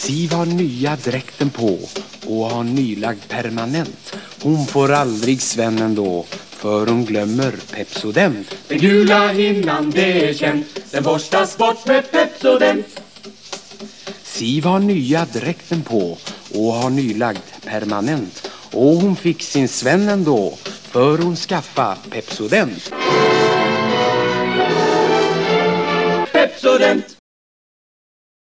Siv har nya dräkten på och har nylagd permanent. Hon får aldrig Sven ändå för hon glömmer Pepsodent. Den gula hinnan det är känt, den borstas bort med Pepsodent. Siv har nya dräkten på och har nylagd permanent. Och hon fick sin Sven ändå för hon skaffa Pepsodent. Pepsodent.